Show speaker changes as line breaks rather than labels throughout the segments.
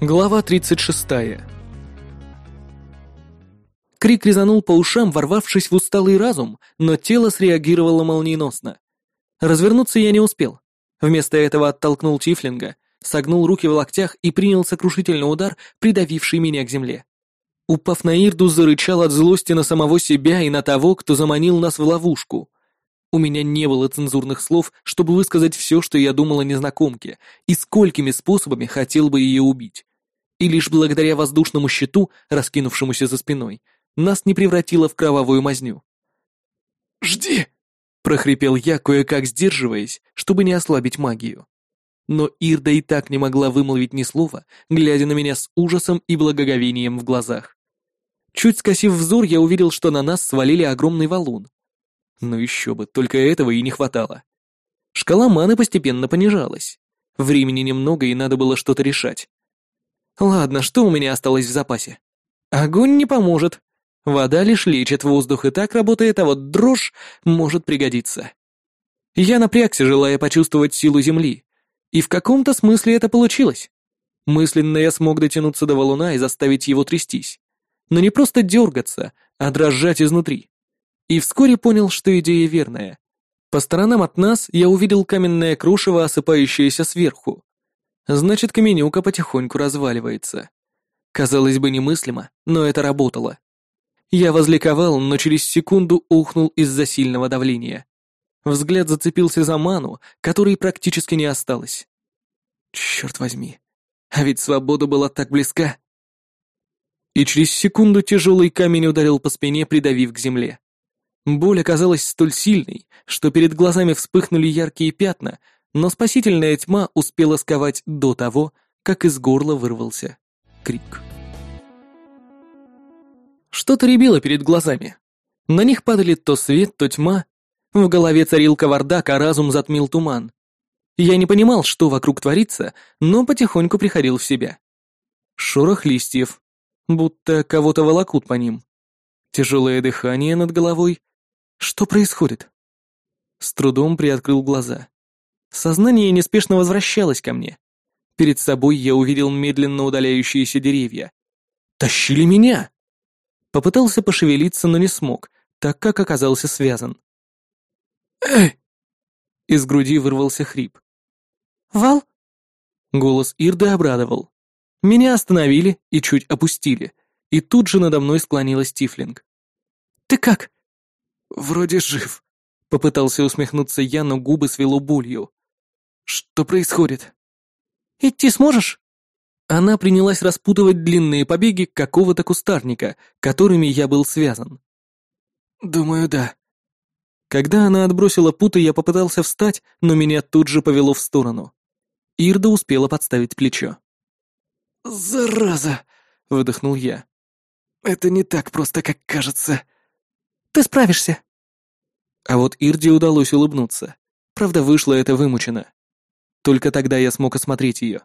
Глава 36. Крик резанул по ушам, ворвавшись в усталый разум, но тело среагировало молниеносно. Развернуться я не успел. Вместо этого оттолкнул Тифлинга, согнул руки в локтях и принял сокрушительный удар, придавивший меня к земле. Упав на Ирду, зарычал от злости на самого себя и на того, кто заманил нас в ловушку. У меня не было цензурных слов, чтобы высказать все, что я думал о незнакомке, и сколькими способами хотел бы ее убить и лишь благодаря воздушному щиту, раскинувшемуся за спиной, нас не превратило в кровавую мазню. «Жди!» — прохрипел я, кое-как сдерживаясь, чтобы не ослабить магию. Но Ирда и так не могла вымолвить ни слова, глядя на меня с ужасом и благоговением в глазах. Чуть скосив взор, я увидел, что на нас свалили огромный валун. Ну еще бы, только этого и не хватало. Шкала маны постепенно понижалась. Времени немного, и надо было что-то решать. Ладно, что у меня осталось в запасе? Огонь не поможет. Вода лишь лечит воздух, и так работает, а вот дрожь может пригодиться. Я напрягся, желая почувствовать силу земли. И в каком-то смысле это получилось. Мысленно я смог дотянуться до валуна и заставить его трястись. Но не просто дергаться, а дрожать изнутри. И вскоре понял, что идея верная. По сторонам от нас я увидел каменное крушево, осыпающееся сверху. Значит, Каменюка потихоньку разваливается. Казалось бы, немыслимо, но это работало. Я возликовал, но через секунду ухнул из-за сильного давления. Взгляд зацепился за ману, которой практически не осталось. Черт возьми, а ведь свобода была так близка. И через секунду тяжелый камень ударил по спине, придавив к земле. Боль оказалась столь сильной, что перед глазами вспыхнули яркие пятна, но спасительная тьма успела сковать до того, как из горла вырвался крик. Что-то рябило перед глазами. На них падали то свет, то тьма. В голове царил кавардак, а разум затмил туман. Я не понимал, что вокруг творится, но потихоньку приходил в себя. Шорох листьев, будто кого-то волокут по ним. Тяжелое дыхание над головой. Что происходит? С трудом приоткрыл глаза. Сознание неспешно возвращалось ко мне. Перед собой я увидел медленно удаляющиеся деревья. Тащили меня! Попытался пошевелиться, но не смог, так как оказался связан. «Эй!» Из груди вырвался хрип.
«Вал?»
Голос Ирды обрадовал. Меня остановили и чуть опустили, и тут же надо мной склонилась Тифлинг.
«Ты как?»
«Вроде жив», — попытался усмехнуться я, но губы свело болью. Что происходит?
Идти сможешь?
Она принялась распутывать длинные побеги какого-то кустарника, которыми я был связан. Думаю, да. Когда она отбросила путы, я попытался встать, но меня тут же повело в сторону. Ирда успела подставить плечо. «Зараза!» — выдохнул я. «Это не так просто, как кажется».
«Ты справишься».
А вот Ирде удалось улыбнуться. Правда, вышло это вымучено. Только тогда я смог осмотреть ее.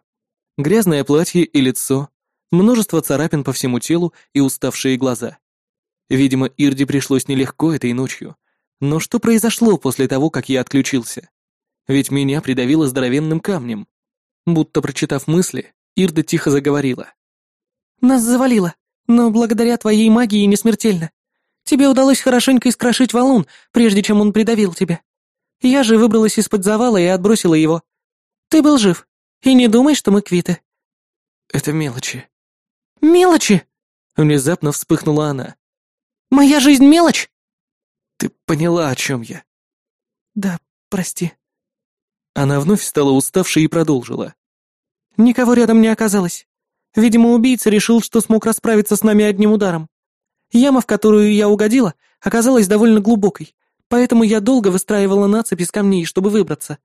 Грязное платье и лицо, множество царапин по всему телу и уставшие глаза. Видимо, Ирде пришлось нелегко этой ночью. Но что произошло после того, как я отключился? Ведь меня придавило здоровенным камнем. Будто прочитав мысли, Ирда тихо заговорила.
«Нас завалило, но благодаря твоей магии не смертельно. Тебе удалось хорошенько искрошить валун, прежде чем он придавил тебя. Я же выбралась из-под завала и отбросила его. Ты был жив. И не думай, что мы квиты».
«Это мелочи».
«Мелочи?»
Внезапно вспыхнула она.
«Моя жизнь мелочь?»
«Ты поняла, о чем я?»
«Да, прости».
Она вновь стала уставшей и продолжила.
«Никого рядом не оказалось. Видимо, убийца решил, что смог расправиться с нами одним ударом. Яма, в которую я угодила, оказалась довольно глубокой, поэтому я долго выстраивала нацепь из камней, чтобы выбраться.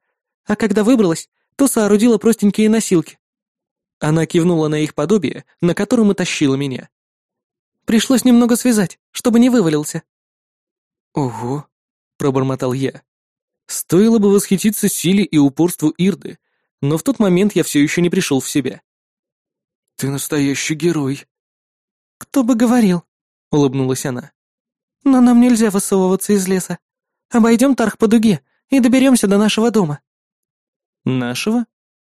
А когда выбралась, то соорудила простенькие носилки. Она кивнула на их подобие, на котором и тащила меня. Пришлось немного связать, чтобы не вывалился.
«Ого», — пробормотал я. Стоило бы восхититься силе и упорству Ирды, но в тот момент я все еще не пришел в себя. «Ты настоящий герой».
«Кто бы говорил», — улыбнулась она. «Но нам нельзя высовываться из леса. Обойдем Тарх по дуге и доберемся до нашего дома».
Нашего?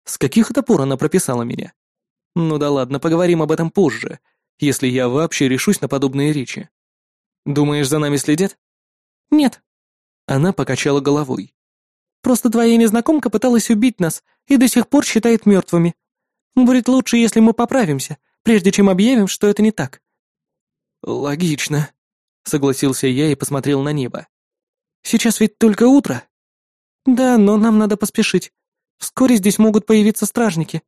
С каких это пор она прописала меня? Ну да ладно, поговорим об этом позже, если я вообще решусь на подобные речи. Думаешь, за нами следят?
Нет.
Она покачала головой.
Просто твоя незнакомка пыталась убить нас и до сих пор считает мертвыми. Будет лучше, если мы поправимся, прежде чем объявим, что это не так.
Логично, согласился я и посмотрел на небо.
Сейчас ведь только утро. Да, но нам надо поспешить. Вскоре здесь могут появиться стражники.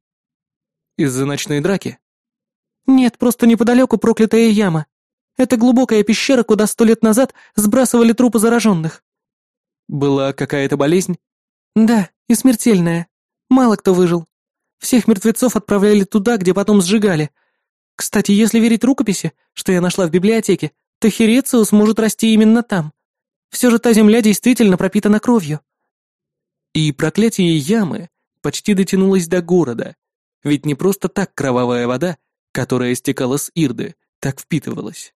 Из-за ночной драки?
Нет, просто неподалеку проклятая яма. Это глубокая пещера, куда сто лет назад сбрасывали трупы зараженных.
Была какая-то болезнь?
Да, и смертельная. Мало кто выжил. Всех мертвецов отправляли туда, где потом сжигали. Кстати, если верить рукописи, что я нашла в библиотеке, то Хирециус может расти именно там. Все же та земля действительно пропитана кровью.
И проклятие ямы почти дотянулось до города, ведь не просто так кровавая вода, которая стекала с Ирды, так впитывалась.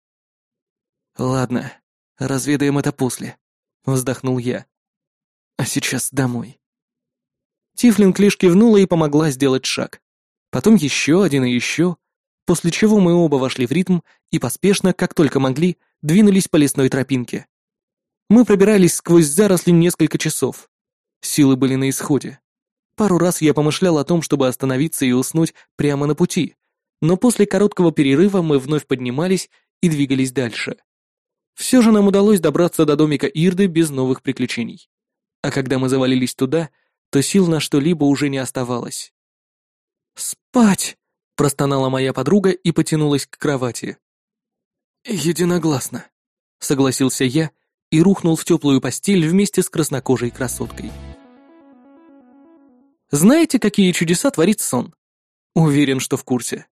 «Ладно, разведаем это после», — вздохнул я. «А сейчас домой». Тифлинг лишь кивнула и помогла сделать шаг. Потом еще один и еще, после чего мы оба вошли в ритм и поспешно, как только могли, двинулись по лесной тропинке. Мы пробирались сквозь заросли несколько часов. Силы были на исходе. Пару раз я помышлял о том, чтобы остановиться и уснуть прямо на пути, но после короткого перерыва мы вновь поднимались и двигались дальше. Все же нам удалось добраться до домика Ирды без новых приключений. А когда мы завалились туда, то сил на что-либо уже не оставалось.
«Спать!»
— простонала моя подруга и потянулась к кровати. «Единогласно», — согласился я и рухнул в теплую постель вместе с краснокожей красоткой. Знаете, какие чудеса творит сон? Уверен, что в курсе.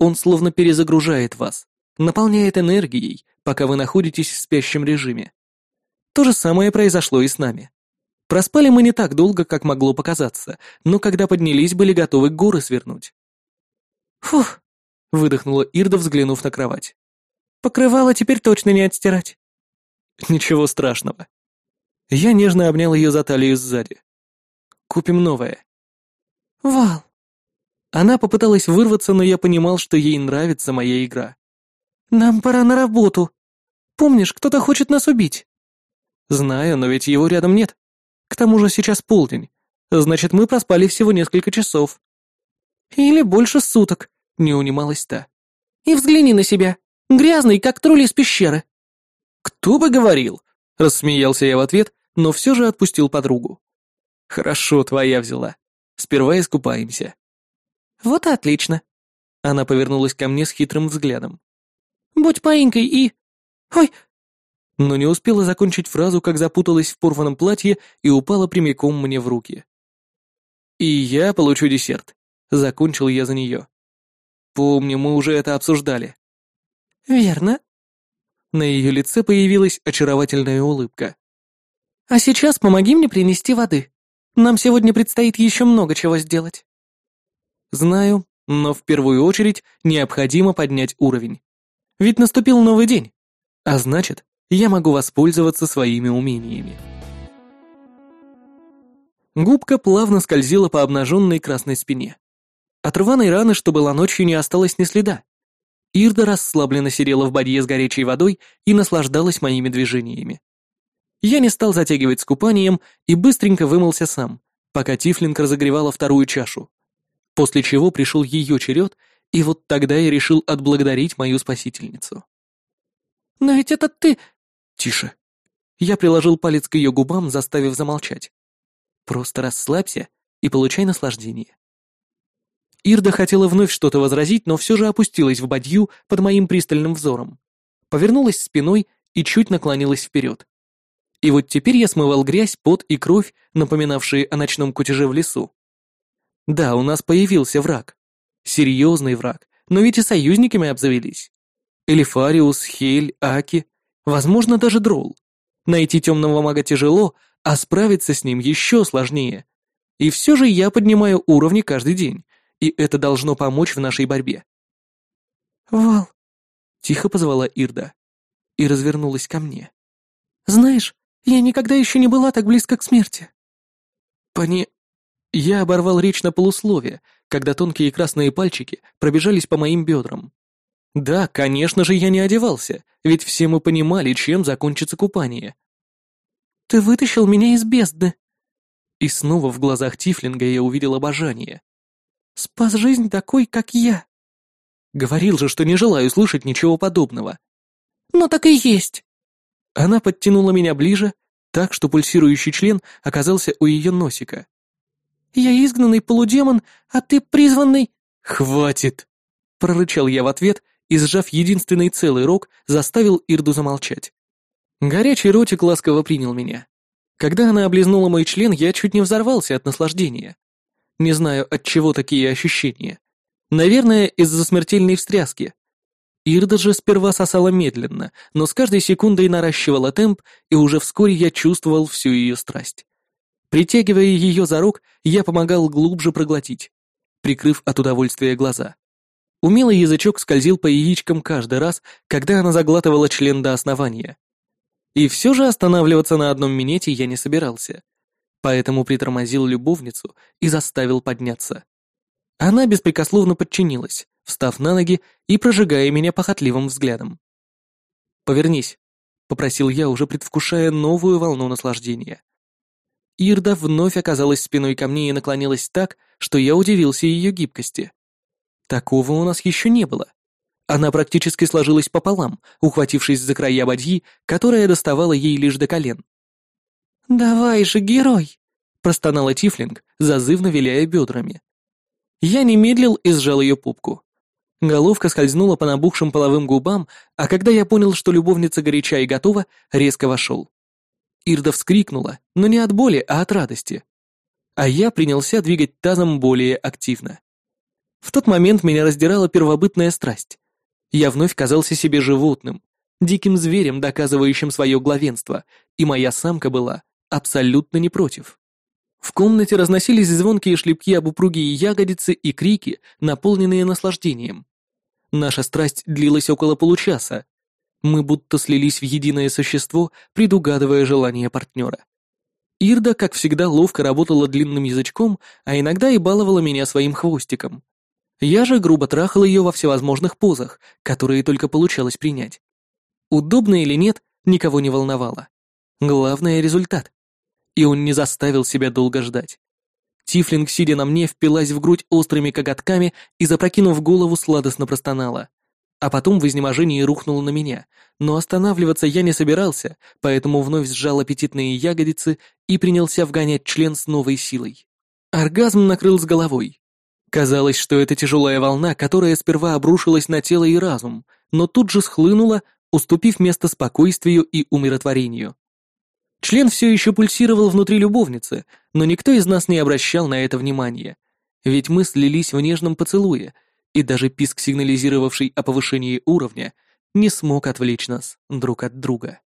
Он словно перезагружает вас, наполняет энергией, пока вы находитесь в спящем режиме. То же самое произошло и с нами. Проспали мы не так долго, как могло показаться, но когда поднялись, были готовы горы свернуть.
«Фух!»
— выдохнула Ирда, взглянув на кровать.
«Покрывало теперь точно не отстирать».
«Ничего страшного». Я нежно обнял ее за талию сзади. «Купим новое».
«Вал!»
Она попыталась вырваться, но я понимал, что ей нравится моя игра.
«Нам пора на работу. Помнишь, кто-то хочет нас убить?»
«Знаю, но ведь его рядом нет. К тому же сейчас полдень. Значит, мы проспали всего несколько часов».
«Или больше суток», — не унималась та.
«И взгляни на себя. Грязный, как тролль из пещеры». «Кто бы говорил?» — рассмеялся я в ответ, но все же отпустил подругу. «Хорошо, твоя взяла. Сперва искупаемся».
«Вот и отлично».
Она повернулась ко мне с хитрым взглядом.
«Будь паинькой и... Ой!»
Но не успела закончить фразу, как запуталась в порванном платье и упала прямиком мне в руки. «И я получу десерт», — закончил я за нее. «Помню, мы уже это обсуждали».
«Верно».
На ее лице появилась очаровательная улыбка.
«А сейчас помоги мне принести воды. Нам сегодня предстоит еще много чего сделать».
Знаю, но в первую очередь необходимо поднять уровень. Ведь наступил новый день, а значит, я могу воспользоваться своими умениями. Губка плавно скользила по обнаженной красной спине. От рваной раны, что была ночью, не осталось ни следа. Ирда расслабленно сидела в бадье с горячей водой и наслаждалась моими движениями. Я не стал затягивать с купанием и быстренько вымылся сам, пока Тифлинг разогревала вторую чашу. После чего пришел ее черед, и вот тогда я решил отблагодарить мою спасительницу.
«Но ведь это ты...»
«Тише». Я приложил палец к ее губам, заставив замолчать. «Просто расслабься и получай наслаждение». Ирда хотела вновь что-то возразить, но все же опустилась в бадью под моим пристальным взором. Повернулась спиной и чуть наклонилась вперед. И вот теперь я смывал грязь, пот и кровь, напоминавшие о ночном кутеже в лесу. Да, у нас появился враг. Серьезный враг, но ведь и союзниками обзавелись. Элифариус, Хель, Аки, возможно, даже Дрол. Найти темного мага тяжело, а справиться с ним еще сложнее. И все же я поднимаю уровни каждый день, и это должно помочь в нашей борьбе.
«Вал», —
тихо позвала Ирда и развернулась ко мне.
«Знаешь, я никогда еще не была так близко к смерти».
Пони... Я оборвал речь на полуслове, когда тонкие красные пальчики пробежались по моим бедрам. Да, конечно же, я не одевался, ведь все мы понимали, чем закончится купание.
«Ты вытащил меня из бездны!»
И снова в глазах Тифлинга я увидел обожание.
«Спас жизнь такой, как я!»
Говорил же, что не желаю слышать ничего подобного.
«Ну так и есть!»
Она подтянула меня ближе, так что пульсирующий член оказался у ее носика.
«Я изгнанный полудемон, а ты призванный...»
«Хватит!» — прорычал я в ответ и, сжав единственный целый рог, заставил Ирду замолчать. Горячий ротик ласково принял меня. Когда она облизнула мой член, я чуть не взорвался от наслаждения. Не знаю, от чего такие ощущения. Наверное, из-за смертельной встряски. Ирда же сперва сосала медленно, но с каждой секундой наращивала темп, и уже вскоре я чувствовал всю ее страсть. Притягивая ее за рог, я помогал глубже проглотить, прикрыв от удовольствия глаза. Умелый язычок скользил по яичкам каждый раз, когда она заглатывала член до основания. И все же останавливаться на одном минете я не собирался, поэтому притормозил любовницу и заставил подняться. Она беспрекословно подчинилась, встав на ноги и прожигая меня похотливым взглядом. «Повернись», — попросил я, уже предвкушая новую волну наслаждения. Ирда вновь оказалась спиной ко мне и наклонилась так, что я удивился ее гибкости. Такого у нас еще не было. Она практически сложилась пополам, ухватившись за края бадьи, которая доставала ей лишь до колен.
«Давай же, герой!»
— простонала Тифлинг, зазывно виляя бедрами. Я не медлил и сжал ее пупку. Головка скользнула по набухшим половым губам, а когда я понял, что любовница горяча и готова, резко вошел. Ирда вскрикнула, но не от боли, а от радости. А я принялся двигать тазом более активно. В тот момент меня раздирала первобытная страсть. Я вновь казался себе животным, диким зверем, доказывающим свое главенство, и моя самка была абсолютно не против. В комнате разносились звонкие шлепки об упругие ягодицы и крики, наполненные наслаждением. Наша страсть длилась около получаса. Мы будто слились в единое существо, предугадывая желание партнера. Ирда, как всегда, ловко работала длинным язычком, а иногда и баловала меня своим хвостиком. Я же грубо трахал ее во всевозможных позах, которые только получалось принять. Удобно или нет, никого не волновало. Главное — результат и он не заставил себя долго ждать. Тифлинг, сидя на мне, впилась в грудь острыми коготками и, запрокинув голову, сладостно простонала. А потом в изнеможении рухнула на меня, но останавливаться я не собирался, поэтому вновь сжал аппетитные ягодицы и принялся вгонять член с новой силой. Оргазм накрыл с головой. Казалось, что это тяжелая волна, которая сперва обрушилась на тело и разум, но тут же схлынула, уступив место спокойствию и умиротворению. Член все еще пульсировал внутри любовницы, но никто из нас не обращал на это внимания. Ведь мы слились в нежном поцелуе, и даже писк, сигнализировавший о повышении уровня, не смог отвлечь нас друг от друга.